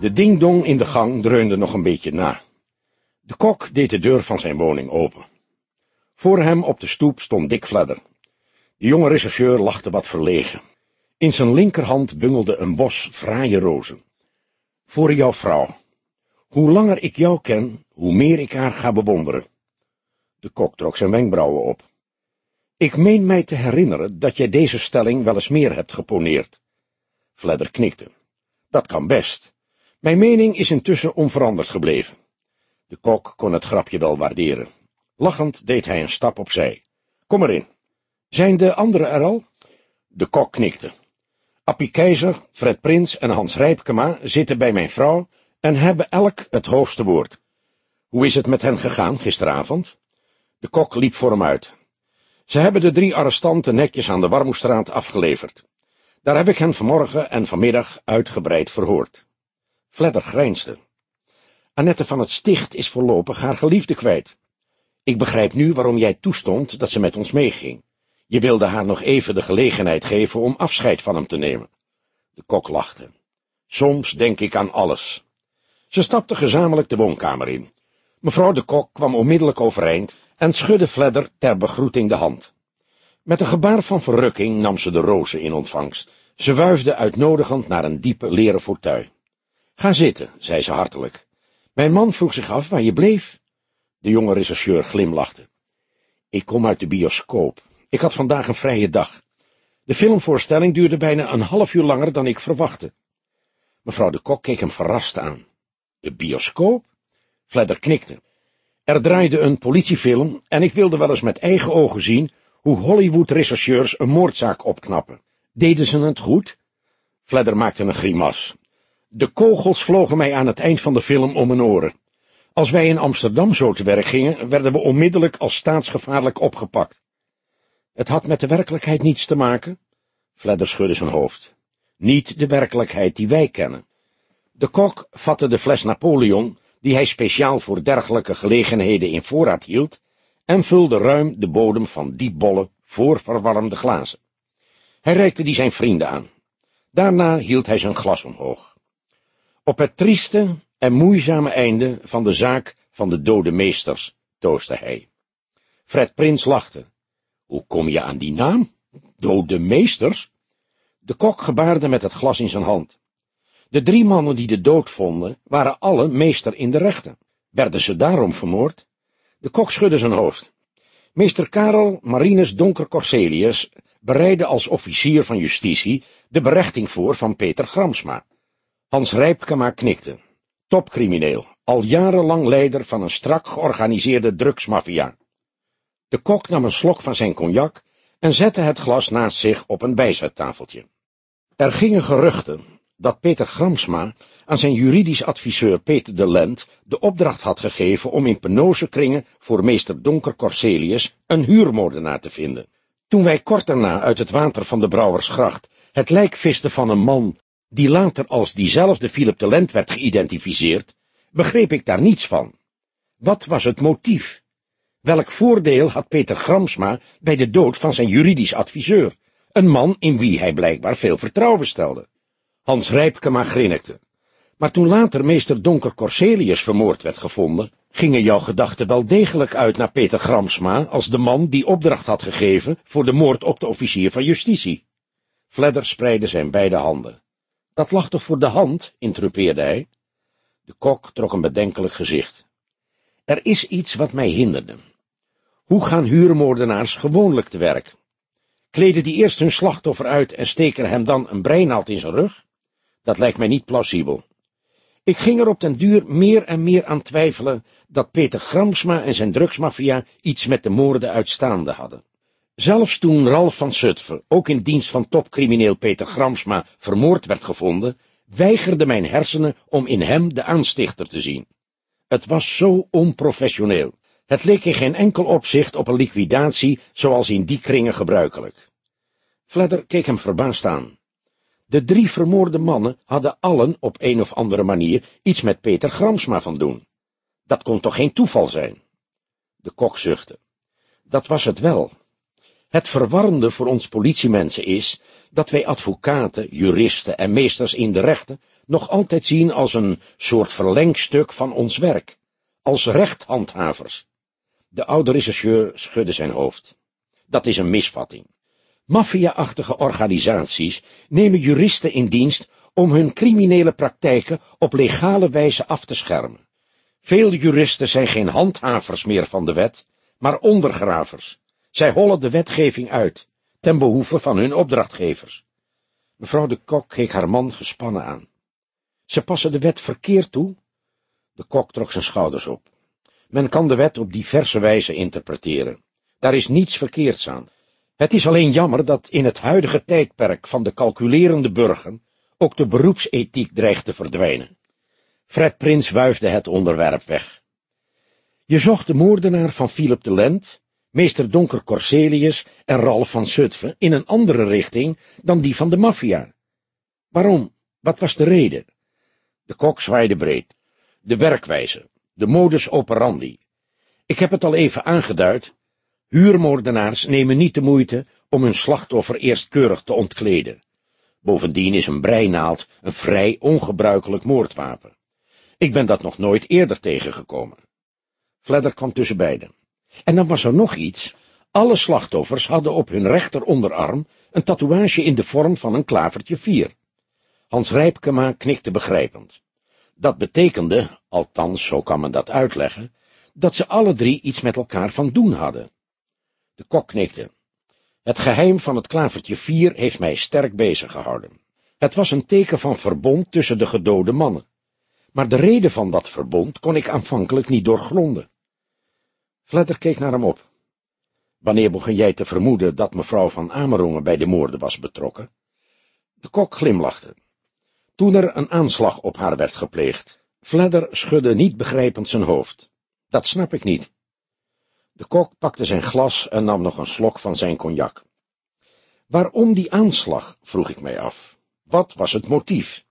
De ding-dong in de gang dreunde nog een beetje na. De kok deed de deur van zijn woning open. Voor hem op de stoep stond Dick Fledder. De jonge rechercheur lachte wat verlegen. In zijn linkerhand bungelde een bos fraaie rozen. Voor jouw vrouw. Hoe langer ik jou ken, hoe meer ik haar ga bewonderen. De kok trok zijn wenkbrauwen op. Ik meen mij te herinneren dat jij deze stelling wel eens meer hebt geponeerd. Fledder knikte. Dat kan best. Mijn mening is intussen onveranderd gebleven. De kok kon het grapje wel waarderen. Lachend deed hij een stap opzij. Kom erin. Zijn de anderen er al? De kok knikte. Appie Keizer, Fred Prins en Hans Rijpkema zitten bij mijn vrouw en hebben elk het hoogste woord. Hoe is het met hen gegaan gisteravond? De kok liep voor hem uit. Ze hebben de drie arrestanten netjes aan de Warmoestraat afgeleverd. Daar heb ik hen vanmorgen en vanmiddag uitgebreid verhoord. Fledder grijnsde. Annette van het Sticht is voorlopig haar geliefde kwijt. Ik begrijp nu waarom jij toestond dat ze met ons meeging. Je wilde haar nog even de gelegenheid geven om afscheid van hem te nemen. De kok lachte. Soms denk ik aan alles. Ze stapten gezamenlijk de woonkamer in. Mevrouw de kok kwam onmiddellijk overeind en schudde Fledder ter begroeting de hand. Met een gebaar van verrukking nam ze de rozen in ontvangst. Ze wuifde uitnodigend naar een diepe leren fauteuil. Ga zitten, zei ze hartelijk. Mijn man vroeg zich af waar je bleef. De jonge rechercheur glimlachte. Ik kom uit de bioscoop. Ik had vandaag een vrije dag. De filmvoorstelling duurde bijna een half uur langer dan ik verwachtte. Mevrouw de Kok keek hem verrast aan. De bioscoop? Fledder knikte. Er draaide een politiefilm en ik wilde wel eens met eigen ogen zien hoe Hollywood-rechercheurs een moordzaak opknappen. Deden ze het goed? Fledder maakte een grimas. De kogels vlogen mij aan het eind van de film om mijn oren. Als wij in Amsterdam zo te werk gingen, werden we onmiddellijk als staatsgevaarlijk opgepakt. Het had met de werkelijkheid niets te maken? Fledder schudde zijn hoofd. Niet de werkelijkheid die wij kennen. De kok vatte de fles Napoleon, die hij speciaal voor dergelijke gelegenheden in voorraad hield, en vulde ruim de bodem van diepbolle, voorverwarmde glazen. Hij reikte die zijn vrienden aan. Daarna hield hij zijn glas omhoog. Op het trieste en moeizame einde van de zaak van de dode meesters toostte hij. Fred Prins lachte. Hoe kom je aan die naam? Dode meesters? De kok gebaarde met het glas in zijn hand. De drie mannen die de dood vonden, waren alle meester in de rechten. Werden ze daarom vermoord? De kok schudde zijn hoofd. Meester Karel Marinus Donker Corselius bereidde als officier van justitie de berechting voor van Peter Gramsma. Hans Rijpkema knikte. Topcrimineel, al jarenlang leider van een strak georganiseerde drugsmafia. De kok nam een slok van zijn cognac en zette het glas naast zich op een bijzettafeltje. Er gingen geruchten dat Peter Gramsma aan zijn juridisch adviseur Peter de Lent de opdracht had gegeven om in penose voor meester Donker Corselius een huurmoordenaar te vinden. Toen wij kort daarna uit het water van de Brouwersgracht het lijk visten van een man, die later als diezelfde Philip de Lent werd geïdentificeerd, begreep ik daar niets van. Wat was het motief? Welk voordeel had Peter Gramsma bij de dood van zijn juridisch adviseur, een man in wie hij blijkbaar veel vertrouwen stelde? Hans Rijpkema grinnikte. Maar toen later meester Donker Corselius vermoord werd gevonden, gingen jouw gedachten wel degelijk uit naar Peter Gramsma als de man die opdracht had gegeven voor de moord op de officier van justitie. Fledder spreidde zijn beide handen. Dat lag toch voor de hand, interrupeerde hij. De kok trok een bedenkelijk gezicht. Er is iets wat mij hinderde. Hoe gaan huurmoordenaars gewoonlijk te werk? Kleden die eerst hun slachtoffer uit en steken hem dan een breinaald in zijn rug? Dat lijkt mij niet plausibel. Ik ging er op den duur meer en meer aan twijfelen dat Peter Gramsma en zijn drugsmafia iets met de moorden uitstaande hadden. Zelfs toen Ralf van Zutphen, ook in dienst van topcrimineel Peter Gramsma, vermoord werd gevonden, weigerde mijn hersenen om in hem de aanstichter te zien. Het was zo onprofessioneel. Het leek in geen enkel opzicht op een liquidatie zoals in die kringen gebruikelijk. Fledder keek hem verbaasd aan. De drie vermoorde mannen hadden allen op een of andere manier iets met Peter Gramsma van doen. Dat kon toch geen toeval zijn? De kok zuchtte. Dat was het wel. Het verwarrende voor ons politiemensen is, dat wij advocaten, juristen en meesters in de rechten nog altijd zien als een soort verlengstuk van ons werk, als rechthandhavers. De oude rechercheur schudde zijn hoofd. Dat is een misvatting. Maffia-achtige organisaties nemen juristen in dienst om hun criminele praktijken op legale wijze af te schermen. Veel juristen zijn geen handhavers meer van de wet, maar ondergravers. Zij hollen de wetgeving uit, ten behoeve van hun opdrachtgevers. Mevrouw de Kok keek haar man gespannen aan. Ze passen de wet verkeerd toe? De kok trok zijn schouders op. Men kan de wet op diverse wijze interpreteren. Daar is niets verkeerds aan. Het is alleen jammer dat in het huidige tijdperk van de calculerende burger ook de beroepsethiek dreigt te verdwijnen. Fred Prins wuifde het onderwerp weg. Je zocht de moordenaar van Philip de Lent, meester Donker Corselius en Ralf van Zutphen in een andere richting dan die van de maffia. Waarom? Wat was de reden? De kok zwaaide breed. De werkwijze, de modus operandi. Ik heb het al even aangeduid. Huurmoordenaars nemen niet de moeite om hun slachtoffer eerst keurig te ontkleden. Bovendien is een breinaald een vrij ongebruikelijk moordwapen. Ik ben dat nog nooit eerder tegengekomen. Fledder kwam tussen beiden. En dan was er nog iets. Alle slachtoffers hadden op hun rechteronderarm een tatoeage in de vorm van een klavertje vier. Hans Rijpkema knikte begrijpend. Dat betekende, althans zo kan men dat uitleggen, dat ze alle drie iets met elkaar van doen hadden. De kok knikte. Het geheim van het klavertje vier heeft mij sterk bezig gehouden. Het was een teken van verbond tussen de gedode mannen. Maar de reden van dat verbond kon ik aanvankelijk niet doorgronden. Fledder keek naar hem op. Wanneer begon jij te vermoeden dat mevrouw van Amerongen bij de moorden was betrokken? De kok glimlachte. Toen er een aanslag op haar werd gepleegd. Fledder schudde niet begrijpend zijn hoofd. Dat snap ik niet. De kok pakte zijn glas en nam nog een slok van zijn cognac. Waarom die aanslag, vroeg ik mij af. Wat was het motief?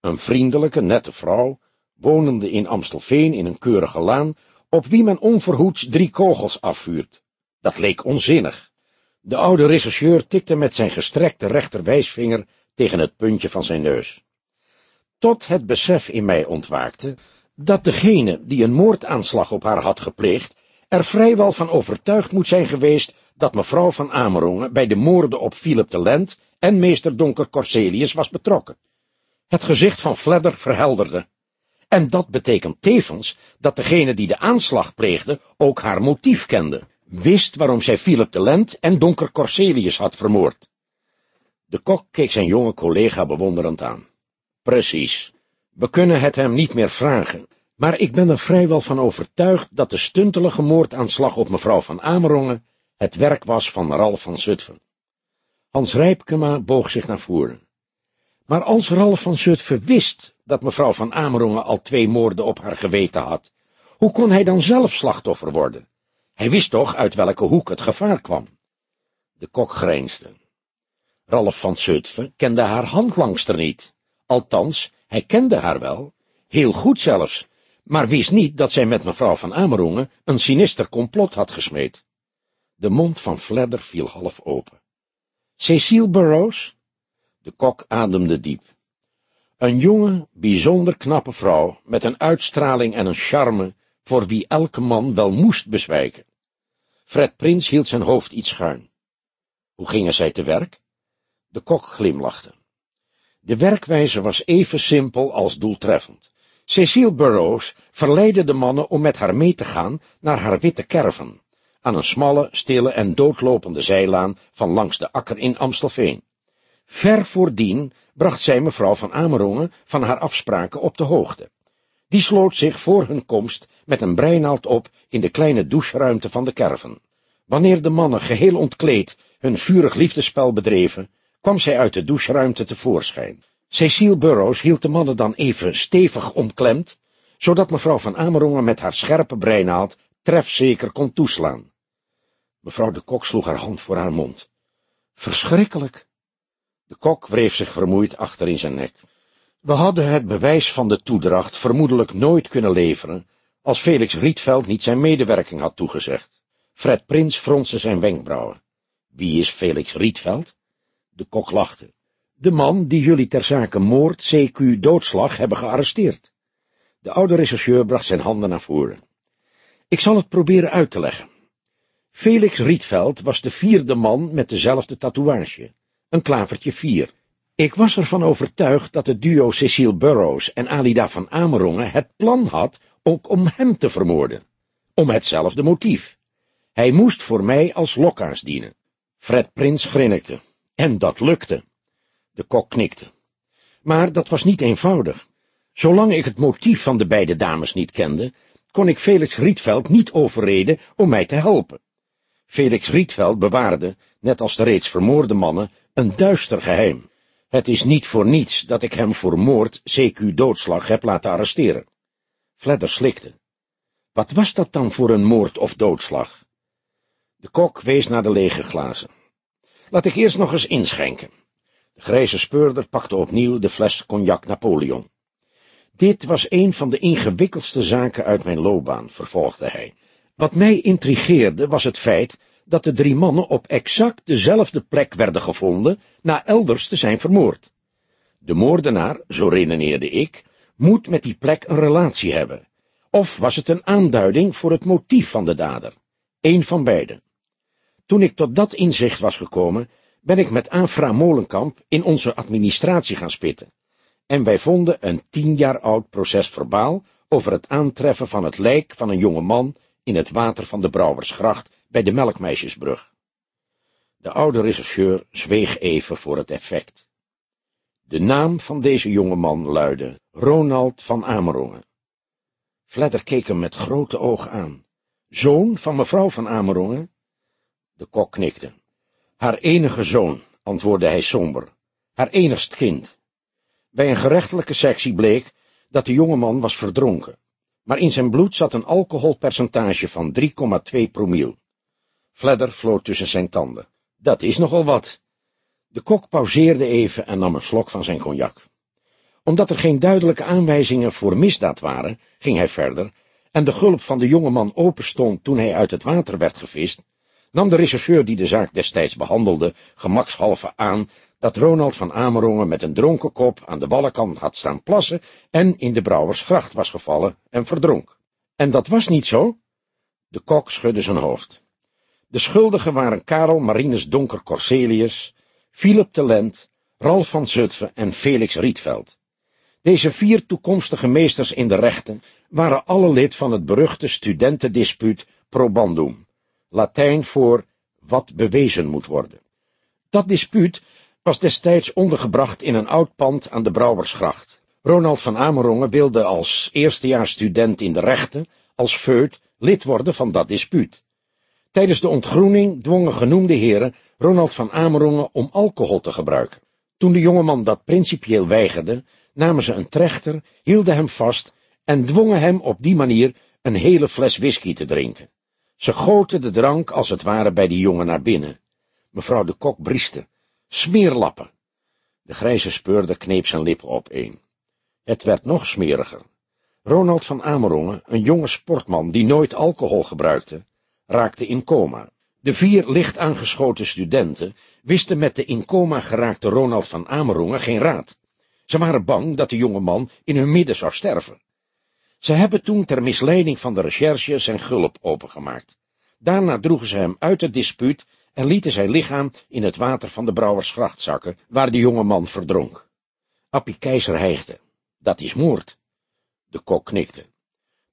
Een vriendelijke, nette vrouw, wonende in Amstelveen in een keurige laan, op wie men onverhoeds drie kogels afvuurt. Dat leek onzinnig. De oude rechercheur tikte met zijn gestrekte rechterwijsvinger tegen het puntje van zijn neus. Tot het besef in mij ontwaakte, dat degene die een moordaanslag op haar had gepleegd, er vrijwel van overtuigd moet zijn geweest dat mevrouw van Amerongen bij de moorden op Philip de Lent en meester Donker Corselius was betrokken. Het gezicht van Fledder verhelderde. En dat betekent tevens dat degene die de aanslag pleegde ook haar motief kende, wist waarom zij Philip de Lent en Donker Corselius had vermoord. De kok keek zijn jonge collega bewonderend aan. Precies. We kunnen het hem niet meer vragen, maar ik ben er vrijwel van overtuigd dat de stuntelige moordaanslag op mevrouw van Amerongen het werk was van Ralf van Zutphen. Hans Rijpkema boog zich naar voren. Maar als Ralf van Zutphen wist dat mevrouw van Amerongen al twee moorden op haar geweten had, hoe kon hij dan zelf slachtoffer worden? Hij wist toch uit welke hoek het gevaar kwam. De kok grijnsde. Ralf van Zutphen kende haar handlangster niet. Althans, hij kende haar wel, heel goed zelfs, maar wist niet dat zij met mevrouw van Amerongen een sinister complot had gesmeed. De mond van Fledder viel half open. Cecile Burroughs? De kok ademde diep. Een jonge, bijzonder knappe vrouw, met een uitstraling en een charme, voor wie elke man wel moest bezwijken. Fred Prins hield zijn hoofd iets schuin. Hoe gingen zij te werk? De kok glimlachte. De werkwijze was even simpel als doeltreffend. Cecile Burroughs verleidde de mannen om met haar mee te gaan naar haar witte kerven, aan een smalle, stille en doodlopende zijlaan van langs de akker in Amstelveen. Ver voordien bracht zij mevrouw van Amerongen van haar afspraken op de hoogte. Die sloot zich voor hun komst met een breinaald op in de kleine doucheruimte van de kerven. Wanneer de mannen geheel ontkleed hun vurig liefdespel bedreven, kwam zij uit de doucheruimte tevoorschijn. Cecile Burroughs hield de mannen dan even stevig omklemd, zodat mevrouw van Amerongen met haar scherpe breinaald trefzeker kon toeslaan. Mevrouw de kok sloeg haar hand voor haar mond. Verschrikkelijk! De kok wreef zich vermoeid achter in zijn nek. We hadden het bewijs van de toedracht vermoedelijk nooit kunnen leveren, als Felix Rietveld niet zijn medewerking had toegezegd. Fred Prins fronste zijn wenkbrauwen. Wie is Felix Rietveld? De kok lachte. De man die jullie ter zake moord, CQ, doodslag hebben gearresteerd. De oude rechercheur bracht zijn handen naar voren. Ik zal het proberen uit te leggen. Felix Rietveld was de vierde man met dezelfde tatoeage, een klavertje vier. Ik was ervan overtuigd dat het duo Cecile Burroughs en Alida van Amerongen het plan had ook om hem te vermoorden, om hetzelfde motief. Hij moest voor mij als lokkaars dienen. Fred Prins grinnikte, en dat lukte. De kok knikte. Maar dat was niet eenvoudig. Zolang ik het motief van de beide dames niet kende, kon ik Felix Rietveld niet overreden om mij te helpen. Felix Rietveld bewaarde, net als de reeds vermoorde mannen, een duister geheim. Het is niet voor niets dat ik hem voor moord, CQ doodslag, heb laten arresteren. Fledder slikte. Wat was dat dan voor een moord of doodslag? De kok wees naar de lege glazen. Laat ik eerst nog eens inschenken. De grijze speurder pakte opnieuw de fles cognac Napoleon. Dit was een van de ingewikkeldste zaken uit mijn loopbaan, vervolgde hij. Wat mij intrigeerde was het feit dat de drie mannen op exact dezelfde plek werden gevonden, na elders te zijn vermoord. De moordenaar, zo redeneerde ik, moet met die plek een relatie hebben. Of was het een aanduiding voor het motief van de dader? Eén van beiden. Toen ik tot dat inzicht was gekomen, ben ik met Afra Molenkamp in onze administratie gaan spitten. En wij vonden een tien jaar oud proces verbaal over het aantreffen van het lijk van een jonge man in het water van de Brouwersgracht bij de Melkmeisjesbrug. De oude rechercheur zweeg even voor het effect. De naam van deze jonge man luidde Ronald van Amerongen. Fledder keek hem met grote ogen aan. Zoon van mevrouw van Amerongen? De kok knikte. Haar enige zoon, antwoordde hij somber. Haar enigst kind. Bij een gerechtelijke sectie bleek dat de jonge man was verdronken, maar in zijn bloed zat een alcoholpercentage van 3,2 promiel. Fledder floot tussen zijn tanden. Dat is nogal wat. De kok pauzeerde even en nam een slok van zijn cognac. Omdat er geen duidelijke aanwijzingen voor misdaad waren, ging hij verder, en de gulp van de jonge man open stond toen hij uit het water werd gevist, nam de rechercheur die de zaak destijds behandelde, gemakshalve aan dat Ronald van Amerongen met een dronken kop aan de wallenkant had staan plassen en in de brouwersgracht was gevallen en verdronk. En dat was niet zo? De kok schudde zijn hoofd. De schuldigen waren Karel Marinus Donker Corselius, Philip de Lent, Ralf van Zutphen en Felix Rietveld. Deze vier toekomstige meesters in de rechten waren alle lid van het beruchte studentendispuut probandum, Latijn voor wat bewezen moet worden. Dat dispuut was destijds ondergebracht in een oud pand aan de Brouwersgracht. Ronald van Amerongen wilde als eerstejaarsstudent in de rechten, als feut, lid worden van dat dispuut. Tijdens de ontgroening dwongen genoemde heren Ronald van Amerongen om alcohol te gebruiken. Toen de jongeman dat principieel weigerde, namen ze een trechter, hielden hem vast en dwongen hem op die manier een hele fles whisky te drinken. Ze goten de drank als het ware bij die jongen naar binnen. Mevrouw de kok brieste. Smeerlappen. De grijze speurder kneep zijn lippen opeen. Het werd nog smeriger. Ronald van Amerongen, een jonge sportman die nooit alcohol gebruikte, raakte in coma. De vier licht aangeschoten studenten wisten met de in coma geraakte Ronald van Amerongen geen raad. Ze waren bang dat de jonge man in hun midden zou sterven. Ze hebben toen ter misleiding van de recherche zijn gulp opengemaakt. Daarna droegen ze hem uit het dispuut en lieten zijn lichaam in het water van de brouwersgracht zakken, waar de jonge man verdronk. Appie Keizer hijgde. Dat is moord. De kok knikte.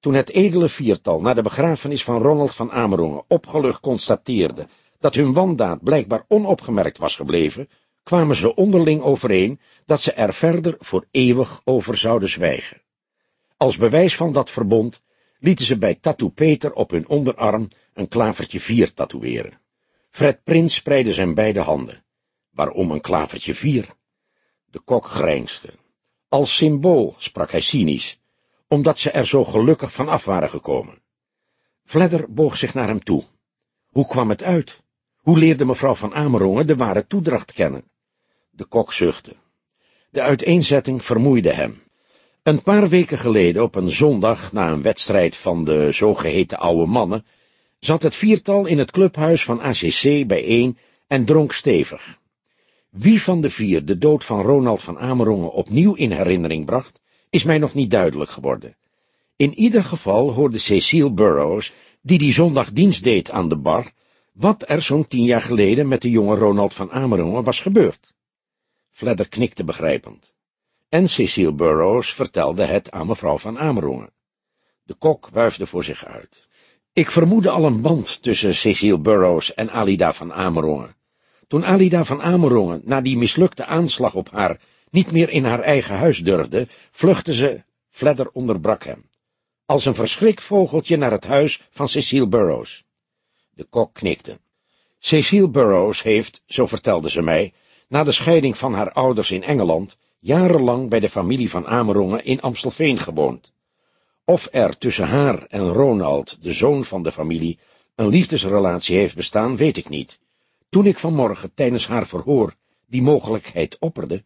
Toen het edele viertal na de begrafenis van Ronald van Amerongen opgelucht constateerde dat hun wandaad blijkbaar onopgemerkt was gebleven, kwamen ze onderling overeen dat ze er verder voor eeuwig over zouden zwijgen. Als bewijs van dat verbond lieten ze bij Tattoo Peter op hun onderarm een klavertje vier tatoeëren. Fred Prins spreidde zijn beide handen. Waarom een klavertje vier? De kok grijnsde. Als symbool, sprak hij cynisch, omdat ze er zo gelukkig van af waren gekomen. Vledder boog zich naar hem toe. Hoe kwam het uit? Hoe leerde mevrouw van Amerongen de ware toedracht kennen? De kok zuchtte. De uiteenzetting vermoeide hem. Een paar weken geleden, op een zondag, na een wedstrijd van de zogeheten oude mannen, zat het viertal in het clubhuis van ACC bijeen en dronk stevig. Wie van de vier de dood van Ronald van Amerongen opnieuw in herinnering bracht, is mij nog niet duidelijk geworden. In ieder geval hoorde Cecile Burroughs, die die zondag dienst deed aan de bar, wat er zo'n tien jaar geleden met de jonge Ronald van Amerongen was gebeurd. Fledder knikte begrijpend. En Cecile Burroughs vertelde het aan mevrouw van Amerongen. De kok wuifde voor zich uit. Ik vermoedde al een band tussen Cecile Burroughs en Alida van Amerongen. Toen Alida van Amerongen na die mislukte aanslag op haar niet meer in haar eigen huis durfde, vluchtte ze, Fledder onderbrak hem, als een verschrikt vogeltje naar het huis van Cecile Burroughs. De kok knikte. Cecile Burroughs heeft, zo vertelde ze mij, na de scheiding van haar ouders in Engeland, jarenlang bij de familie van Amerongen in Amstelveen gewoond. Of er tussen haar en Ronald, de zoon van de familie, een liefdesrelatie heeft bestaan, weet ik niet. Toen ik vanmorgen tijdens haar verhoor die mogelijkheid opperde,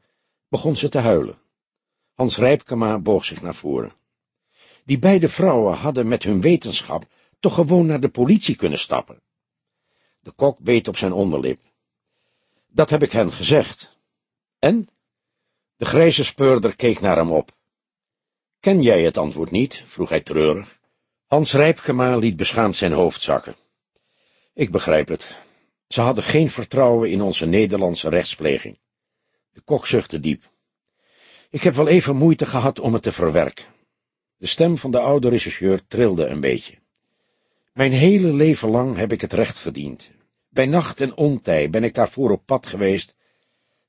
begon ze te huilen. Hans Rijpkema boog zich naar voren. Die beide vrouwen hadden met hun wetenschap toch gewoon naar de politie kunnen stappen. De kok beet op zijn onderlip. Dat heb ik hen gezegd. En? De grijze speurder keek naar hem op. Ken jij het antwoord niet? vroeg hij treurig. Hans Rijpkema liet beschaamd zijn hoofd zakken. Ik begrijp het. Ze hadden geen vertrouwen in onze Nederlandse rechtspleging. De kok zuchtte diep. Ik heb wel even moeite gehad om het te verwerken. De stem van de oude regisseur trilde een beetje. Mijn hele leven lang heb ik het recht verdiend. Bij nacht en ontij ben ik daarvoor op pad geweest,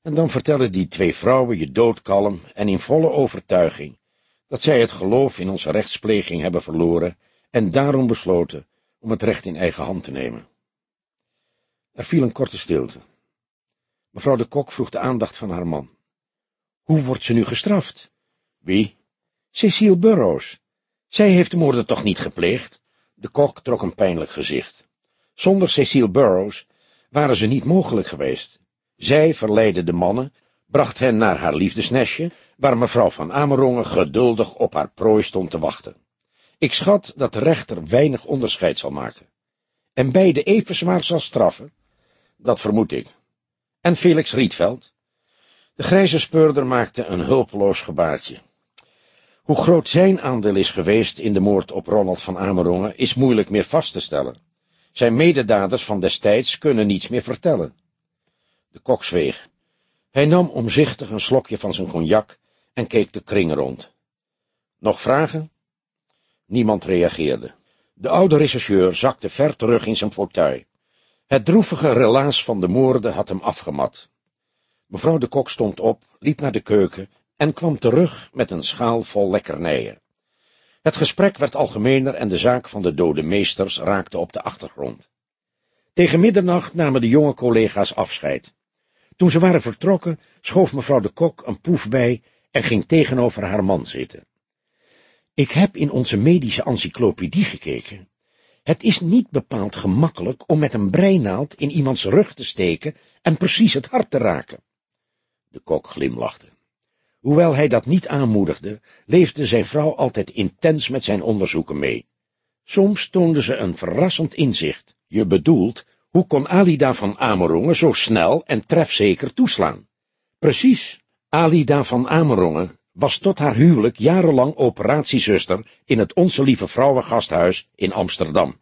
en dan vertellen die twee vrouwen je doodkalm en in volle overtuiging dat zij het geloof in onze rechtspleging hebben verloren en daarom besloten om het recht in eigen hand te nemen. Er viel een korte stilte. Mevrouw de Kok vroeg de aandacht van haar man. Hoe wordt ze nu gestraft? Wie? Cecile Burroughs. Zij heeft de moorden toch niet gepleegd? De kok trok een pijnlijk gezicht. Zonder Cecile Burroughs waren ze niet mogelijk geweest. Zij verleidde de mannen, bracht hen naar haar liefdesnestje, waar mevrouw van Amerongen geduldig op haar prooi stond te wachten. Ik schat dat de rechter weinig onderscheid zal maken. En beide even zwaar zal straffen? Dat vermoed ik. En Felix Rietveld? De grijze speurder maakte een hulpeloos gebaartje. Hoe groot zijn aandeel is geweest in de moord op Ronald van Amerongen, is moeilijk meer vast te stellen. Zijn mededaders van destijds kunnen niets meer vertellen. De kok zweeg. Hij nam omzichtig een slokje van zijn cognac en keek de kring rond. Nog vragen? Niemand reageerde. De oude rechercheur zakte ver terug in zijn fauteuil. Het droevige relaas van de moorden had hem afgemat. Mevrouw de kok stond op, liep naar de keuken en kwam terug met een schaal vol lekkernijen. Het gesprek werd algemener en de zaak van de dode meesters raakte op de achtergrond. Tegen middernacht namen de jonge collega's afscheid. Toen ze waren vertrokken, schoof mevrouw de kok een poef bij en ging tegenover haar man zitten. Ik heb in onze medische encyclopedie gekeken. Het is niet bepaald gemakkelijk om met een breinaald in iemands rug te steken en precies het hart te raken. De kok glimlachte. Hoewel hij dat niet aanmoedigde, leefde zijn vrouw altijd intens met zijn onderzoeken mee. Soms toonde ze een verrassend inzicht. Je bedoelt, hoe kon Alida van Amerongen zo snel en trefzeker toeslaan? Precies, Alida van Amerongen was tot haar huwelijk jarenlang operatiezuster in het Onze Lieve Vrouwengasthuis in Amsterdam.